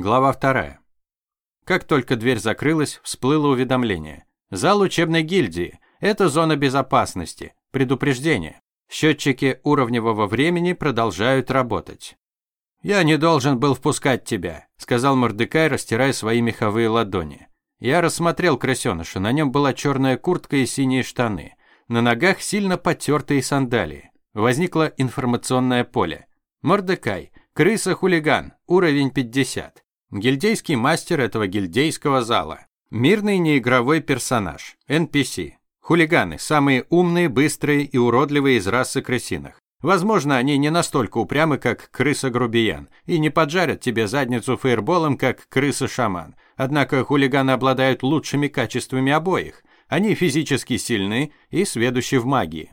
Глава вторая. Как только дверь закрылась, всплыло уведомление. Зал учебной гильдии. Это зона безопасности. Предупреждение. Счетчики уровневого времени продолжают работать. «Я не должен был впускать тебя», – сказал Мордекай, растирая свои меховые ладони. Я рассмотрел крысеныша. На нем была черная куртка и синие штаны. На ногах сильно потертые сандалии. Возникло информационное поле. Мордекай. Крыса-хулиган. Уровень 50. Гильдейский мастер этого гильдейского зала. Мирный неигровой персонаж. NPC. Хулиганы. Самые умные, быстрые и уродливые из расы крысиных. Возможно, они не настолько упрямы, как крыса-грубиян, и не поджарят тебе задницу фейерболом, как крыса-шаман. Однако хулиганы обладают лучшими качествами обоих. Они физически сильны и сведущи в магии.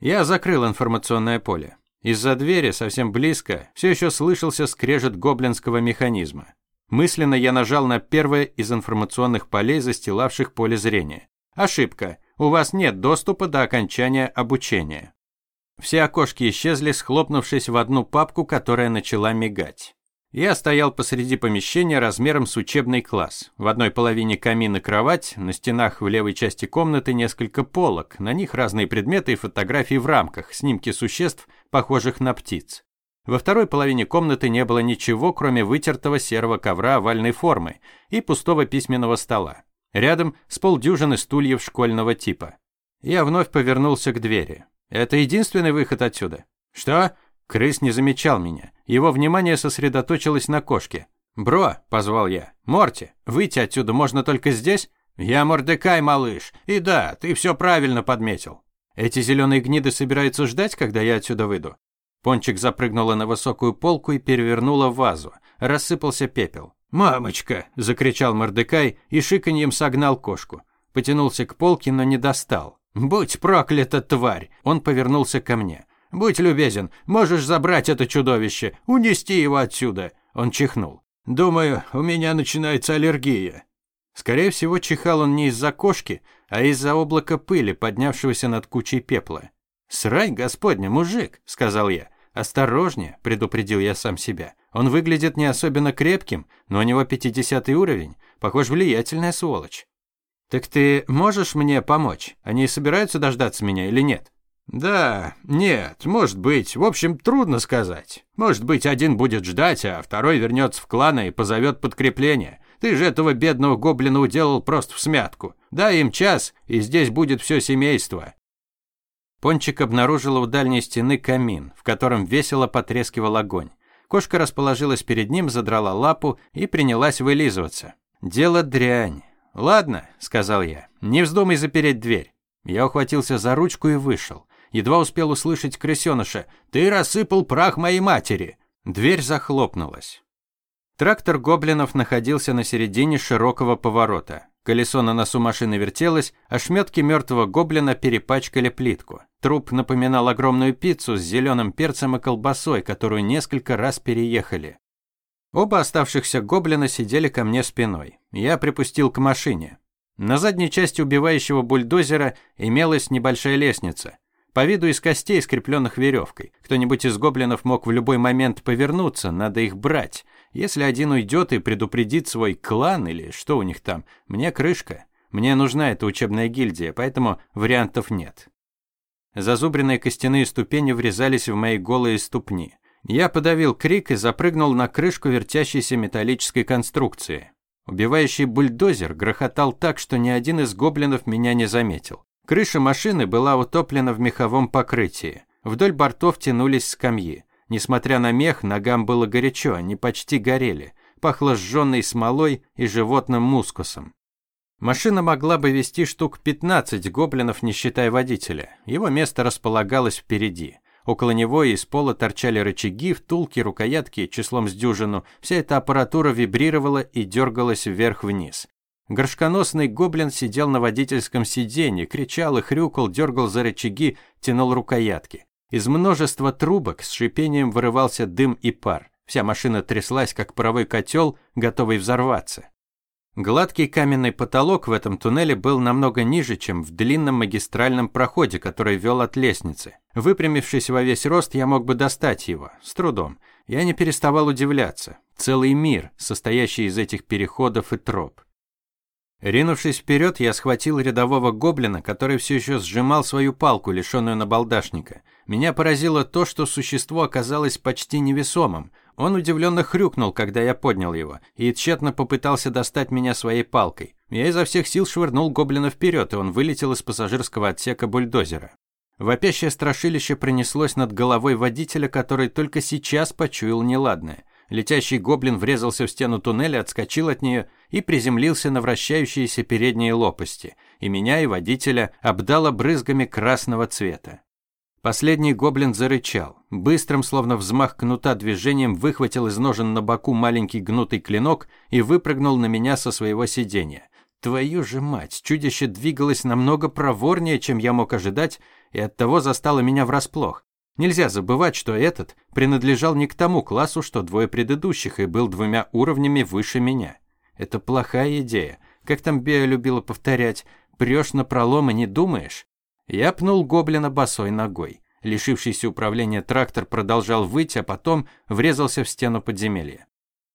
Я закрыл информационное поле. Из-за двери, совсем близко, все еще слышался скрежет гоблинского механизма. Мысленно я нажал на первое из информационных полей, застилавших поле зрения. Ошибка. У вас нет доступа до окончания обучения. Все окошки исчезли, схлопнувшись в одну папку, которая начала мигать. Я стоял посреди помещения размером с учебный класс. В одной половине камин и кровать, на стенах в левой части комнаты несколько полок, на них разные предметы и фотографии в рамках, снимки существ, похожих на птиц. Во второй половине комнаты не было ничего, кроме вытертого серого ковра овальной формы и пустого письменного стола. Рядом с полдюжины стульев школьного типа. Я вновь повернулся к двери. Это единственный выход отсюда. Что? Крыс не замечал меня. Его внимание сосредоточилось на кошке. «Бро», – позвал я. «Морти, выйти отсюда можно только здесь?» «Я Мордекай, малыш. И да, ты все правильно подметил. Эти зеленые гниды собираются ждать, когда я отсюда выйду?» Пончик запрыгнула на высокую полку и перевернула вазу. Рассыпался пепел. «Мамочка!» – закричал Мордекай и шиканьем согнал кошку. Потянулся к полке, но не достал. «Будь проклята, тварь!» Он повернулся ко мне. «Будь любезен, можешь забрать это чудовище, унести его отсюда!» Он чихнул. «Думаю, у меня начинается аллергия». Скорее всего, чихал он не из-за кошки, а из-за облака пыли, поднявшегося над кучей пепла. «Срай, господня, мужик!» – сказал я. «Осторожнее!» – предупредил я сам себя. «Он выглядит не особенно крепким, но у него пятидесятый уровень. Похож, влиятельная сволочь». «Так ты можешь мне помочь? Они собираются дождаться меня или нет?» «Да, нет, может быть. В общем, трудно сказать. Может быть, один будет ждать, а второй вернется в клан и позовет подкрепление. Ты же этого бедного гоблина уделал просто в смятку. Дай им час, и здесь будет все семейство». Пончик обнаружила у дальней стены камин, в котором весело потрескивал огонь. Кошка расположилась перед ним, задрала лапу и принялась вылизываться. «Дело дрянь. «Ладно», — сказал я, — «не вздумай запереть дверь». Я ухватился за ручку и вышел. Едва успел услышать крысеныша. «Ты рассыпал прах моей матери!» Дверь захлопнулась. Трактор гоблинов находился на середине широкого поворота. Колесо на носу машины вертелось, а шметки мертвого гоблина перепачкали плитку. Труп напоминал огромную пиццу с зеленым перцем и колбасой, которую несколько раз переехали. Оба оставшихся гоблина сидели ко мне спиной. Я припустил к машине. На задней части убивающего бульдозера имелась небольшая лестница. По виду из костей, скрепленных веревкой. Кто-нибудь из гоблинов мог в любой момент повернуться, надо их брать. Если один уйдет и предупредит свой клан или что у них там, мне крышка. Мне нужна эта учебная гильдия, поэтому вариантов нет. Зазубренные костяные ступени врезались в мои голые ступни. Я подавил крик и запрыгнул на крышку вертящейся металлической конструкции. Убивающий бульдозер грохотал так, что ни один из гоблинов меня не заметил. Крыша машины была утоплена в меховом покрытии. Вдоль бортов тянулись скамьи. Несмотря на мех, ногам было горячо, они почти горели. Пахло сжженной смолой и животным мускусом. Машина могла бы вести штук 15 гоблинов, не считая водителя. Его место располагалось впереди. Около него из пола торчали рычаги, втулки, рукоятки числом с дюжину. Вся эта аппаратура вибрировала и дергалась вверх-вниз. Горшконосный гоблин сидел на водительском сиденье, кричал и хрюкал, дергал за рычаги, тянул рукоятки. Из множества трубок с шипением вырывался дым и пар. Вся машина тряслась, как паровой котел, готовый взорваться. Гладкий каменный потолок в этом туннеле был намного ниже, чем в длинном магистральном проходе, который вел от лестницы. Выпрямившись во весь рост, я мог бы достать его, с трудом. Я не переставал удивляться. Целый мир, состоящий из этих переходов и троп. Ринувшись вперед, я схватил рядового гоблина, который все еще сжимал свою палку, лишенную набалдашника. Меня поразило то, что существо оказалось почти невесомым. Он удивленно хрюкнул, когда я поднял его, и тщетно попытался достать меня своей палкой. Я изо всех сил швырнул гоблина вперед, и он вылетел из пассажирского отсека бульдозера. Вопящее страшилище пронеслось над головой водителя, который только сейчас почуял неладное. Летящий гоблин врезался в стену туннеля, отскочил от нее и приземлился на вращающиеся передние лопасти, и меня и водителя обдало брызгами красного цвета. Последний гоблин зарычал. Быстрым, словно взмах кнута движением, выхватил из ножен на боку маленький гнутый клинок и выпрыгнул на меня со своего сиденья. Твою же мать, чудище двигалось намного проворнее, чем я мог ожидать, и оттого застало меня врасплох. Нельзя забывать, что этот принадлежал не к тому классу, что двое предыдущих, и был двумя уровнями выше меня. Это плохая идея. Как там Бея любила повторять, прешь на пролом и не думаешь? Я пнул гоблина босой ногой. Лишившийся управления трактор продолжал выть, а потом врезался в стену подземелья.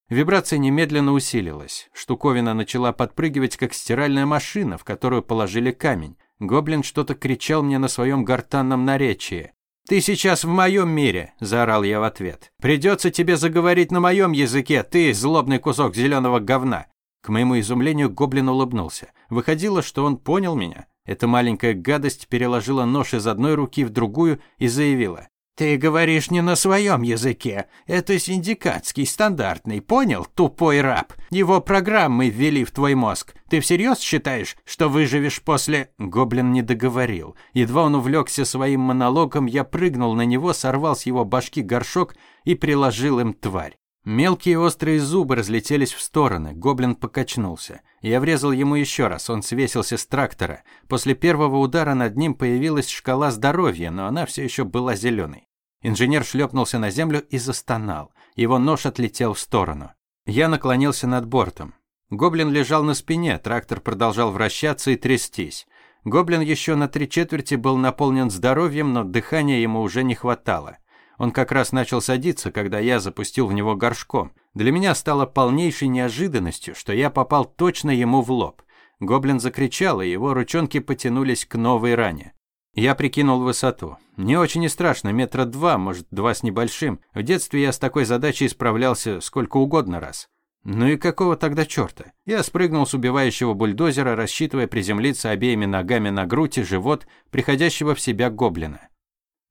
Вибрация немедленно усилилась. Штуковина начала подпрыгивать, как стиральная машина, в которую положили камень. Гоблин что-то кричал мне на своем гортанном наречии. «Ты сейчас в моем мире!» – заорал я в ответ. «Придется тебе заговорить на моем языке, ты, злобный кусок зеленого говна!» К моему изумлению гоблин улыбнулся. Выходило, что он понял меня. Эта маленькая гадость переложила нож из одной руки в другую и заявила. «Ты говоришь не на своем языке. Это синдикатский, стандартный, понял, тупой раб? Его программы ввели в твой мозг. Ты всерьез считаешь, что выживешь после...» Гоблин не договорил. Едва он увлекся своим монологом, я прыгнул на него, сорвал с его башки горшок и приложил им тварь. Мелкие острые зубы разлетелись в стороны, гоблин покачнулся. Я врезал ему еще раз, он свесился с трактора. После первого удара над ним появилась шкала здоровья, но она все еще была зеленой. Инженер шлепнулся на землю и застонал. Его нож отлетел в сторону. Я наклонился над бортом. Гоблин лежал на спине, трактор продолжал вращаться и трястись. Гоблин еще на три четверти был наполнен здоровьем, но дыхания ему уже не хватало. Он как раз начал садиться, когда я запустил в него горшком. Для меня стало полнейшей неожиданностью, что я попал точно ему в лоб. Гоблин закричал, и его ручонки потянулись к новой ране. Я прикинул высоту. Не очень и страшно, метра два, может, два с небольшим. В детстве я с такой задачей справлялся сколько угодно раз. Ну и какого тогда черта? Я спрыгнул с убивающего бульдозера, рассчитывая приземлиться обеими ногами на грудь и живот приходящего в себя гоблина.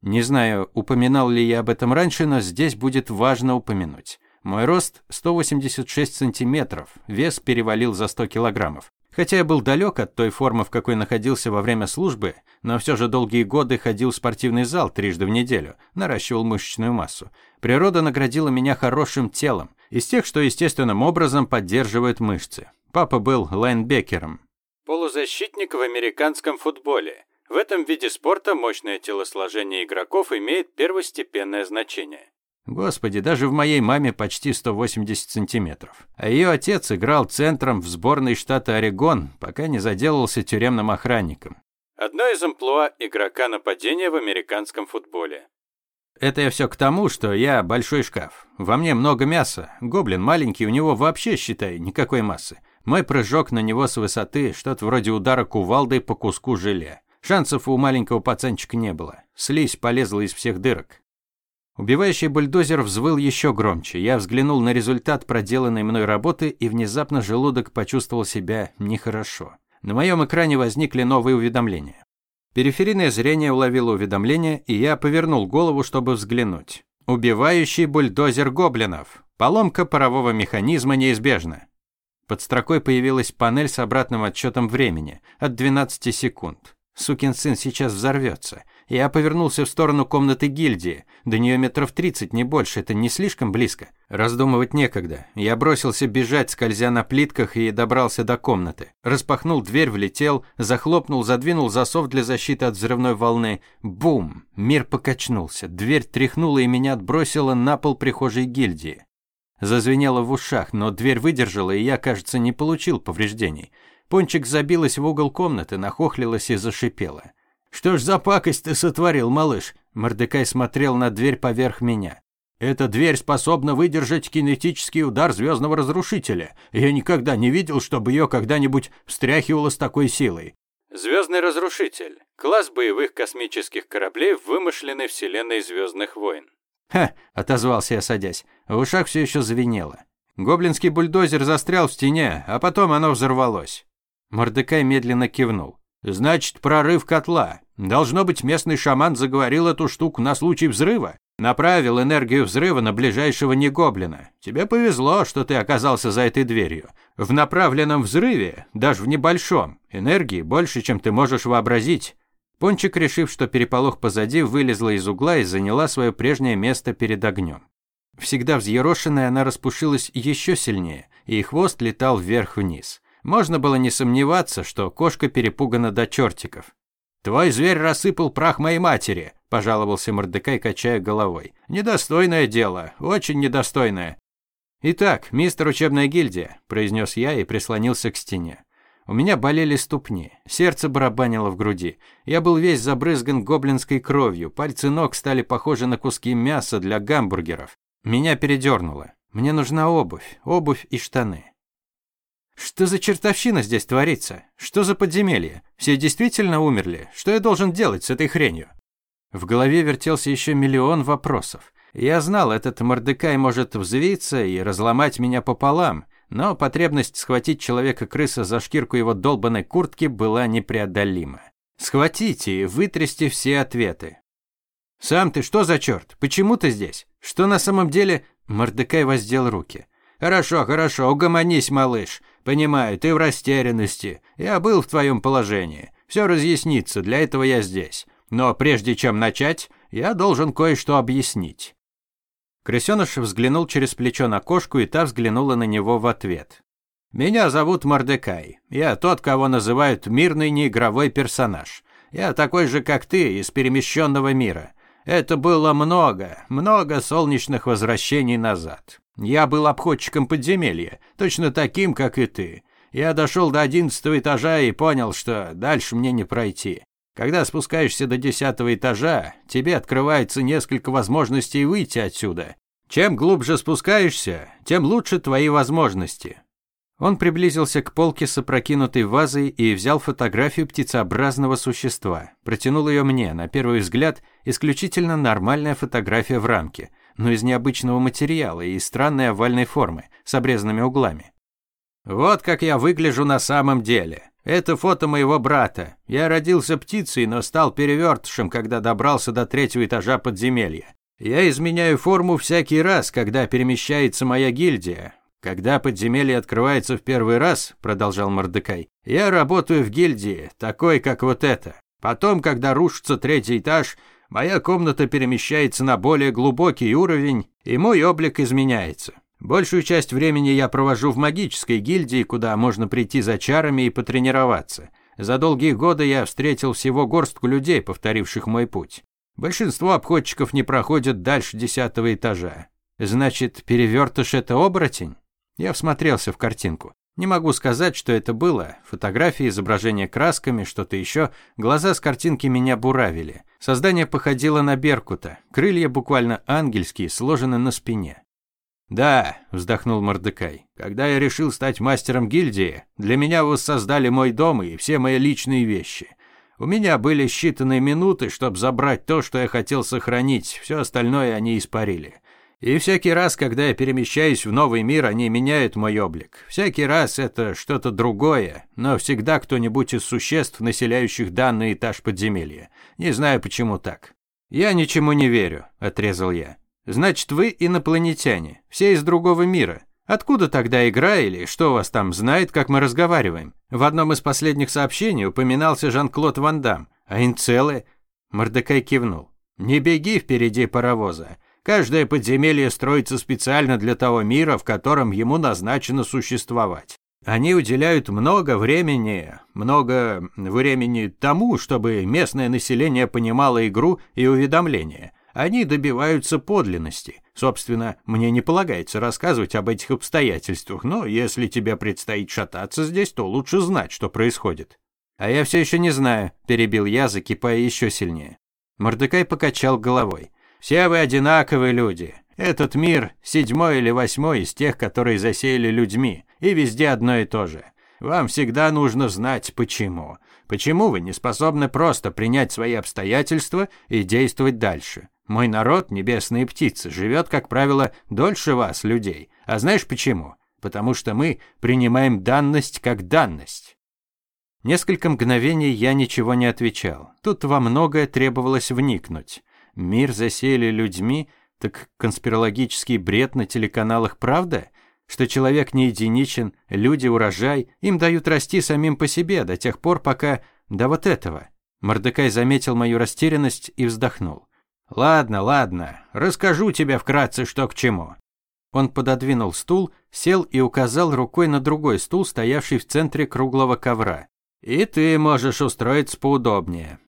Не знаю, упоминал ли я об этом раньше, но здесь будет важно упомянуть. Мой рост 186 сантиметров, вес перевалил за 100 килограммов. Хотя я был далек от той формы, в какой находился во время службы, но все же долгие годы ходил в спортивный зал трижды в неделю, наращивал мышечную массу. Природа наградила меня хорошим телом, из тех, что естественным образом поддерживают мышцы. Папа был лайнбекером. Полузащитник в американском футболе. В этом виде спорта мощное телосложение игроков имеет первостепенное значение. Господи, даже в моей маме почти 180 сантиметров. А ее отец играл центром в сборной штата Орегон, пока не заделался тюремным охранником. Одно из амплуа игрока нападения в американском футболе. Это я все к тому, что я большой шкаф. Во мне много мяса. Гоблин маленький, у него вообще, считай, никакой массы. Мой прыжок на него с высоты, что-то вроде удара кувалдой по куску желе. Шансов у маленького пацанчика не было. Слизь полезла из всех дырок. Убивающий бульдозер взвыл еще громче. Я взглянул на результат проделанной мной работы, и внезапно желудок почувствовал себя нехорошо. На моем экране возникли новые уведомления. Периферийное зрение уловило уведомление, и я повернул голову, чтобы взглянуть. Убивающий бульдозер гоблинов. Поломка парового механизма неизбежна. Под строкой появилась панель с обратным отсчетом времени от 12 секунд. Сукин сын сейчас взорвется. Я повернулся в сторону комнаты гильдии. До нее метров тридцать, не больше, это не слишком близко. Раздумывать некогда. Я бросился бежать, скользя на плитках, и добрался до комнаты. Распахнул дверь, влетел, захлопнул, задвинул засов для защиты от взрывной волны. Бум! Мир покачнулся. Дверь тряхнула и меня отбросила на пол прихожей гильдии. Зазвенело в ушах, но дверь выдержала, и я, кажется, не получил повреждений. Пончик забилась в угол комнаты, нахохлилась и зашипела. «Что ж за пакость ты сотворил, малыш?» Мордекай смотрел на дверь поверх меня. Эта дверь способна выдержать кинетический удар звездного разрушителя. Я никогда не видел, чтобы ее когда-нибудь встряхивало с такой силой. Звездный разрушитель. Класс боевых космических кораблей в вымышленной вселенной Звездных войн. «Ха!» – отозвался я, садясь. В ушах все еще звенело. Гоблинский бульдозер застрял в стене, а потом оно взорвалось. Мордекай медленно кивнул. «Значит, прорыв котла. Должно быть, местный шаман заговорил эту штуку на случай взрыва. Направил энергию взрыва на ближайшего негоблина. Тебе повезло, что ты оказался за этой дверью. В направленном взрыве, даже в небольшом, энергии больше, чем ты можешь вообразить. Пончик, решив, что переполох позади, вылезла из угла и заняла свое прежнее место перед огнем. Всегда взъерошенная, она распушилась еще сильнее, и хвост летал вверх-вниз. Можно было не сомневаться, что кошка перепугана до чертиков. «Твой зверь рассыпал прах моей матери», – пожаловался Мордекай, качая головой. «Недостойное дело, очень недостойное». «Итак, мистер учебная гильдия», – произнес я и прислонился к стене. У меня болели ступни, сердце барабанило в груди. Я был весь забрызган гоблинской кровью, пальцы ног стали похожи на куски мяса для гамбургеров. Меня передернуло. Мне нужна обувь, обувь и штаны. Что за чертовщина здесь творится? Что за подземелье? Все действительно умерли? Что я должен делать с этой хренью? В голове вертелся еще миллион вопросов. Я знал, этот Мордекай может взвиться и разломать меня пополам, но потребность схватить человека-крыса за шкирку его долбанной куртки была непреодолима. Схватить и вытрясти все ответы. «Сам ты что за черт? Почему ты здесь? Что на самом деле...» Мордекай воздел руки. «Хорошо, хорошо, угомонись, малыш. Понимаю, ты в растерянности. Я был в твоем положении. Все разъяснится, для этого я здесь. Но прежде чем начать, я должен кое-что объяснить». Крысеныш взглянул через плечо на кошку, и та взглянула на него в ответ. «Меня зовут Мордекай. Я тот, кого называют мирный неигровой персонаж. Я такой же, как ты, из перемещенного мира. Это было много, много солнечных возвращений назад. Я был обходчиком подземелья, точно таким, как и ты. Я дошел до одиннадцатого этажа и понял, что дальше мне не пройти. Когда спускаешься до десятого этажа, тебе открывается несколько возможностей выйти отсюда. Чем глубже спускаешься, тем лучше твои возможности. Он приблизился к полке с опрокинутой вазой и взял фотографию птицеобразного существа. Протянул ее мне, на первый взгляд, исключительно нормальная фотография в рамке но из необычного материала и странной овальной формы, с обрезанными углами. Вот как я выгляжу на самом деле. Это фото моего брата. Я родился птицей, но стал перевертышем, когда добрался до третьего этажа подземелья. Я изменяю форму всякий раз, когда перемещается моя гильдия. Когда подземелье открывается в первый раз, продолжал Мордекай, я работаю в гильдии, такой, как вот это. Потом, когда рушится третий этаж, Моя комната перемещается на более глубокий уровень, и мой облик изменяется. Большую часть времени я провожу в магической гильдии, куда можно прийти за чарами и потренироваться. За долгие годы я встретил всего горстку людей, повторивших мой путь. Большинство обходчиков не проходят дальше десятого этажа. Значит, перевертыш – это оборотень? Я всмотрелся в картинку. Не могу сказать, что это было. Фотографии, изображения красками, что-то еще. Глаза с картинки меня буравили. Создание походило на беркута. Крылья буквально ангельские, сложены на спине. «Да», – вздохнул Мордекай, – «когда я решил стать мастером гильдии, для меня воссоздали мой дом и все мои личные вещи. У меня были считанные минуты, чтобы забрать то, что я хотел сохранить, все остальное они испарили. И всякий раз, когда я перемещаюсь в новый мир, они меняют мой облик. Всякий раз это что-то другое, но всегда кто-нибудь из существ, населяющих данный этаж подземелья. Не знаю, почему так. «Я ничему не верю», – отрезал я. «Значит, вы инопланетяне, все из другого мира. Откуда тогда игра или что вас там знает, как мы разговариваем? В одном из последних сообщений упоминался Жан-Клод Ван Дам, а инцелы...» Мордекай кивнул. «Не беги впереди паровоза. Каждое подземелье строится специально для того мира, в котором ему назначено существовать. Они уделяют много времени, много времени тому, чтобы местное население понимало игру и уведомления. Они добиваются подлинности. Собственно, мне не полагается рассказывать об этих обстоятельствах, но если тебе предстоит шататься здесь, то лучше знать, что происходит. А я все еще не знаю, перебил я, закипая еще сильнее. Мордекай покачал головой. Все вы одинаковые люди. Этот мир седьмой или восьмой из тех, которые засеяли людьми, и везде одно и то же. Вам всегда нужно знать, почему. Почему вы не способны просто принять свои обстоятельства и действовать дальше? Мой народ, небесные птицы, живет, как правило, дольше вас, людей. А знаешь почему? Потому что мы принимаем данность как данность. Несколько мгновений я ничего не отвечал. Тут во многое требовалось вникнуть. Мир засеяли людьми, так конспирологический бред на телеканалах правда? Что человек не единичен, люди урожай, им дают расти самим по себе до тех пор, пока... до вот этого. Мордекай заметил мою растерянность и вздохнул. «Ладно, ладно, расскажу тебе вкратце, что к чему». Он пододвинул стул, сел и указал рукой на другой стул, стоявший в центре круглого ковра. И ты можешь устроиться поудобнее.